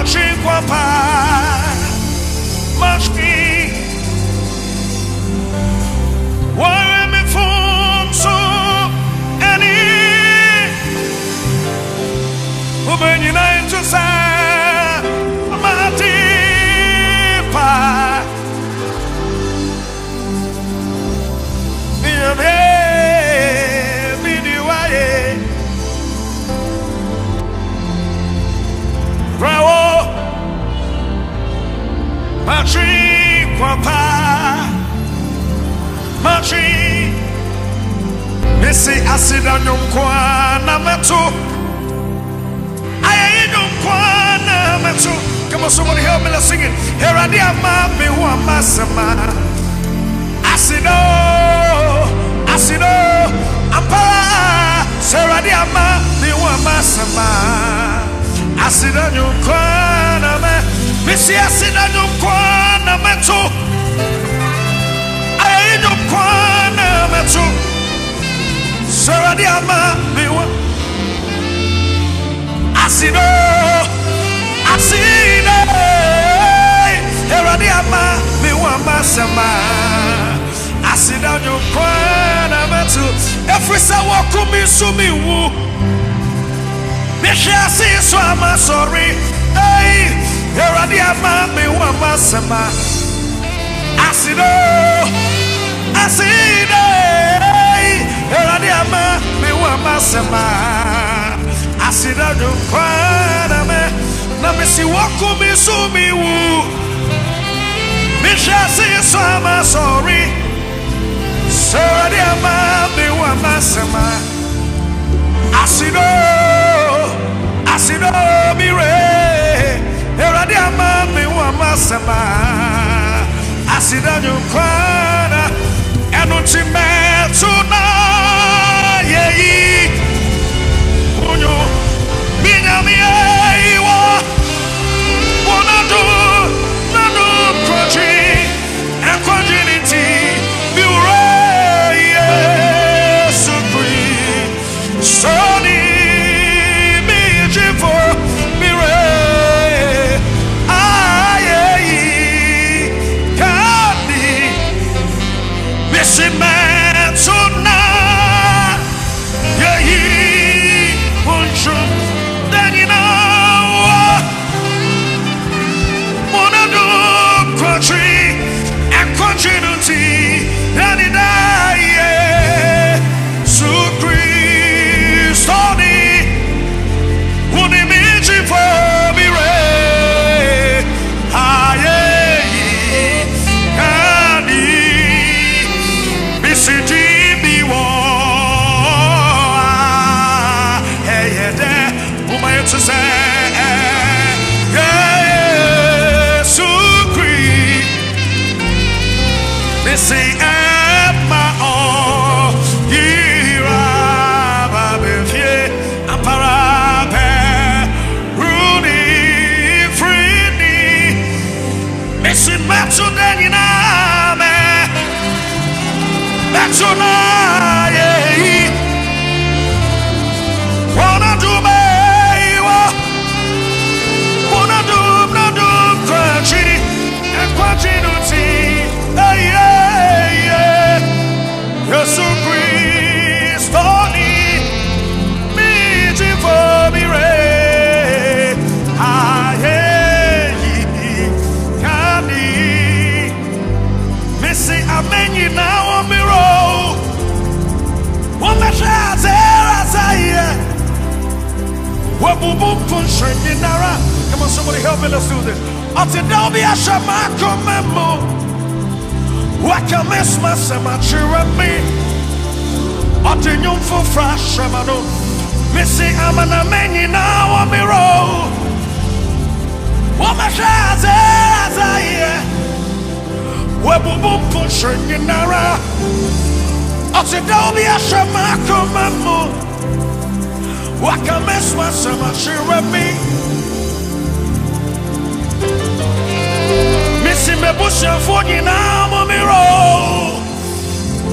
Machin Kwapa Machin Why me from so any unite to say nyo kwana metu. Efisa wakumi sumi wu Misha si so ama sorry. Hey eradi ama miwa masama asido asido erade ama me wa masema asida do kwana me na me. Si wako me so me wu me sha se so sorry erade ama me wa masema asido asido mi re erade ama me wa masema asida do kwana ɛno nti mɛto this. Until there'll be a shama come Waka miss my cemetery me. Until you for fresh shamano. Missy, I'm an ameni now on me roll. wɔmɛhwɛ adze adze ayɛ wɔabubu mpo nhwɛ nyinara ɔte dɛ obi ahyɛ ma akoma mu waka mɛso asɛm akyerɛ me mesi m'abusuafoɔ nyinaa mo merɛ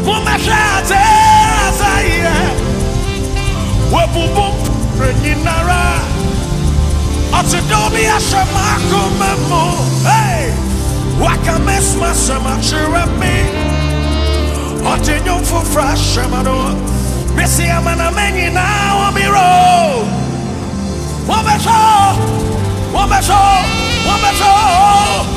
momɛhwɛ adze adze ayɛ wɔabubu mpo nyinara ɔte dɛ obi ahyɛ ma akoma mu hey! waka mɛso asɛm akyerɛ me ɔte nnwom foforɔ ahyɛ ma no mesi amanama nyinaa wɔ merɛ wɔbɛhwɛ wɔbɛhwɛ wɔbɛhwɛ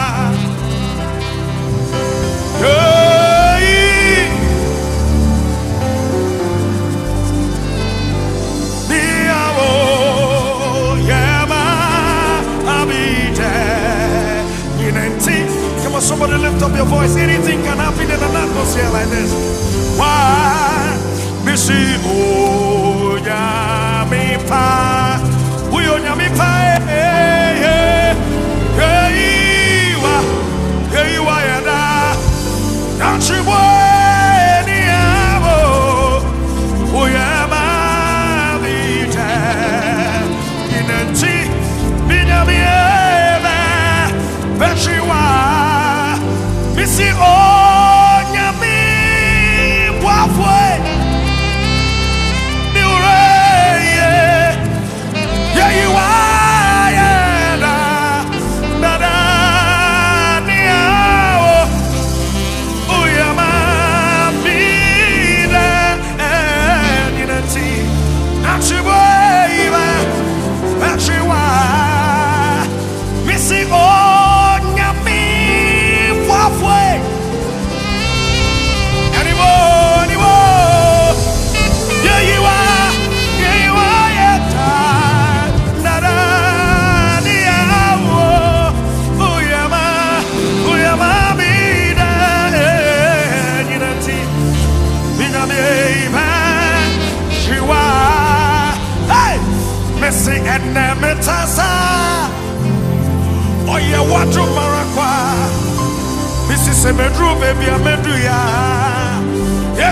up your voice. Anything can happen in an atmosphere like this. Why? Missy, oh, yami pa.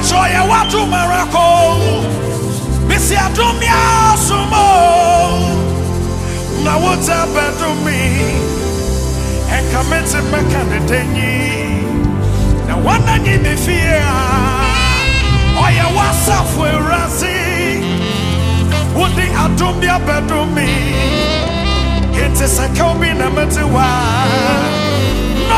Oh, yeah, what to Morocco. Missy Sumo. Now, what's happened to me? And commit to my candidate. Now, one I need me fear. Oh, yeah, what's up for Razzie? Would the Adumia bedroom me? It is a Kobe number two.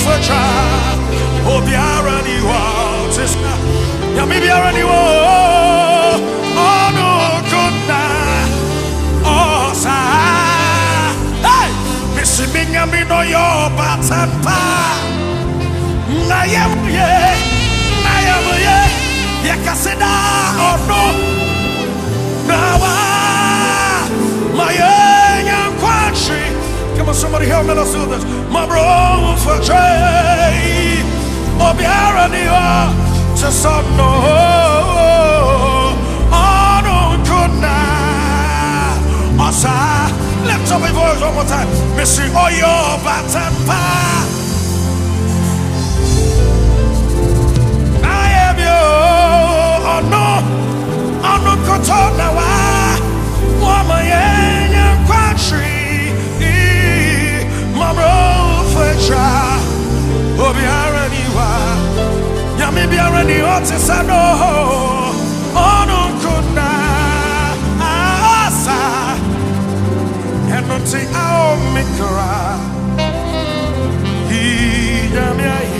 Mufatra. Obiara ni wa. Sister. Yami biara ni wa. Oh, no, kuna. Oh, sa. Hey! Missy Minyami no yo batampa. Nayamuye. Nayamuye. Yakaseda. Oh, no. Nawa. My young minnesuders Mabrom Lift up your voice one more time. Missy Oyo I am your Ono Ono Kotonawa Woman Country? tomorrow for trial. Obi Araniwa, Yami Biarani Otisano, oh, Onunkuna, Asa, and Nunti Aomikara, Yami Ahi.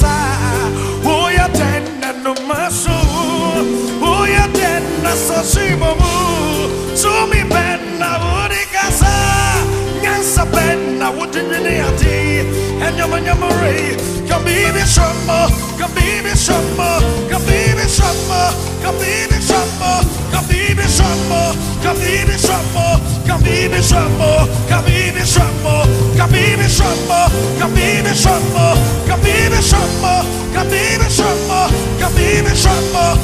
in Pakasa. Who ya ten, and no masu. Who ya ten, a sashimo. To me, Ben, a woody casa. Nyansa Ben, a wooden miniati. And your man, your Marie. Come be the shumma, come be the shumma, come be the shumma, come be the shumma, come be Trouble.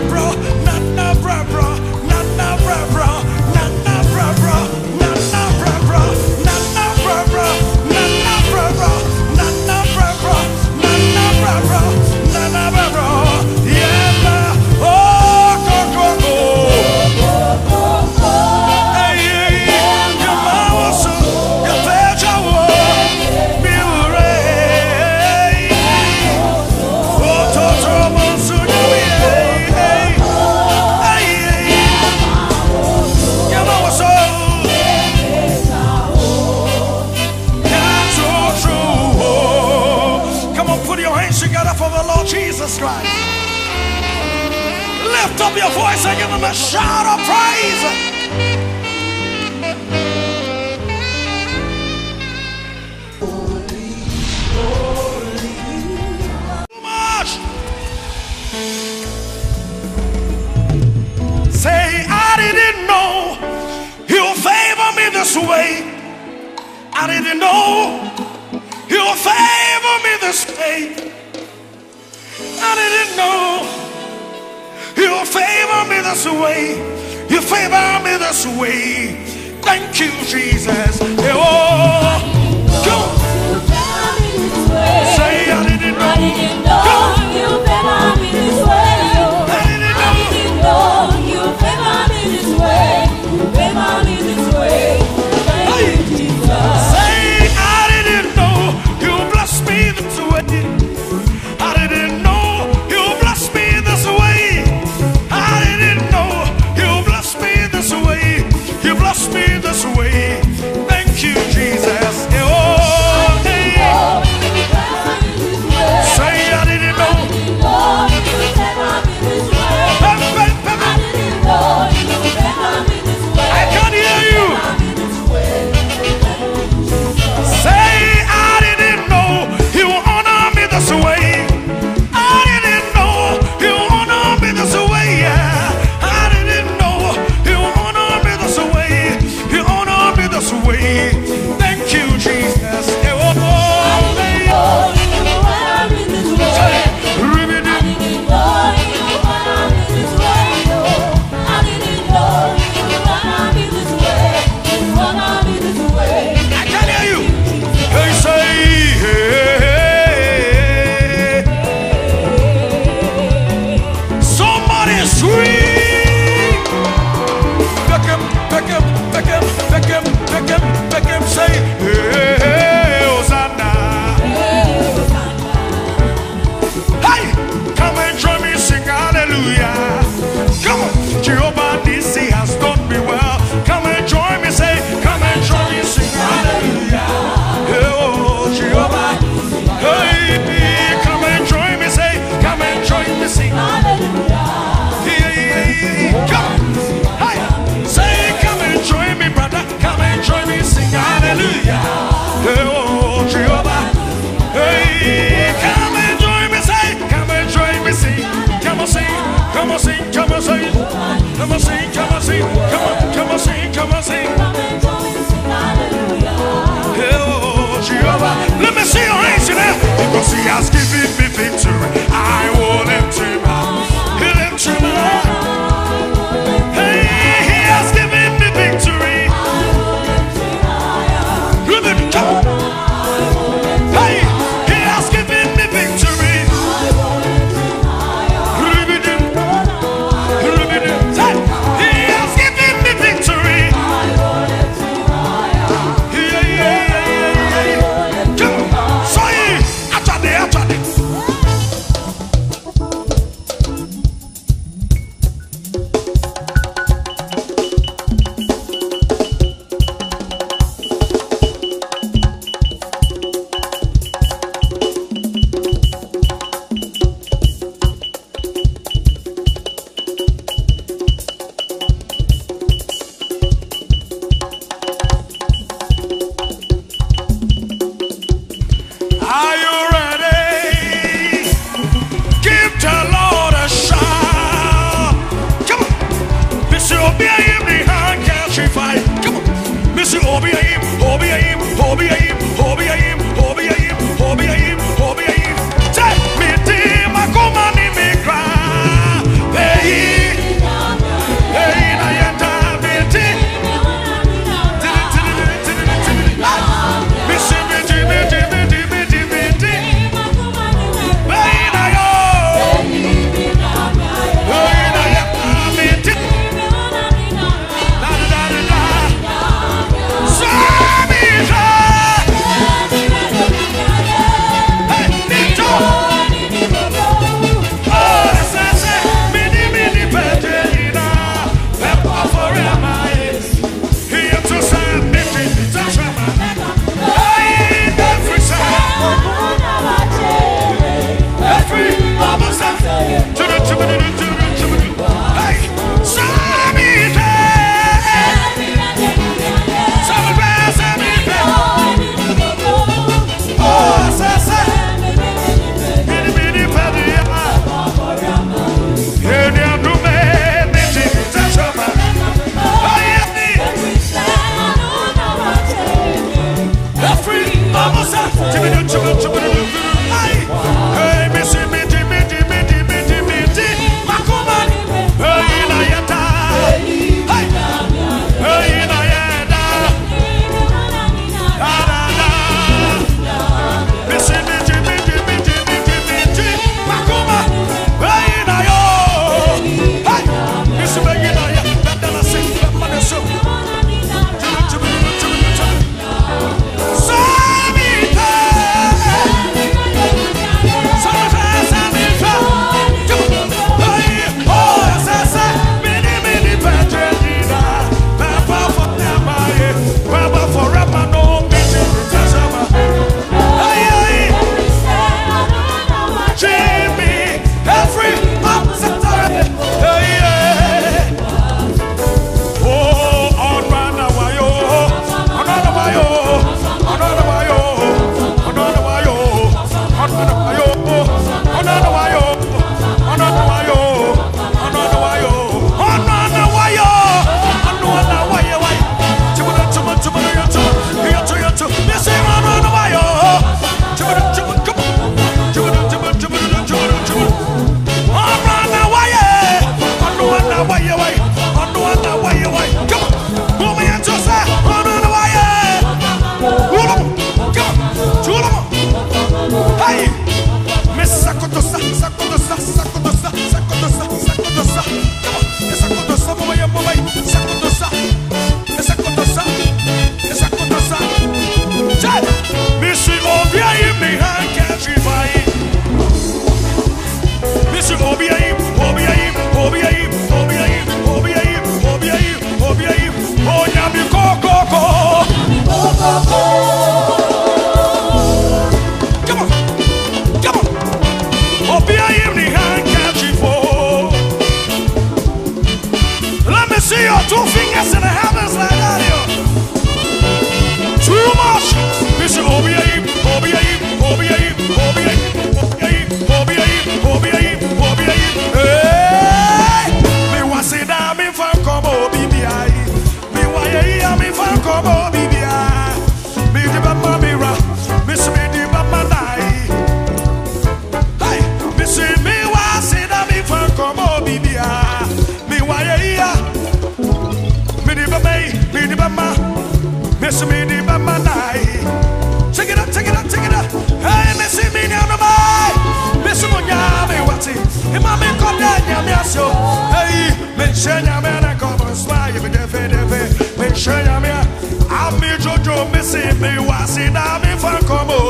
bro. this way. I didn't know you'll favor me this way. I didn't know you'll favor me this way. You favor me this way. Thank you, Jesus. Oh. come on, sing, come on, sing, come on, come on, sing, come on, sing. sempre o acidente me foi como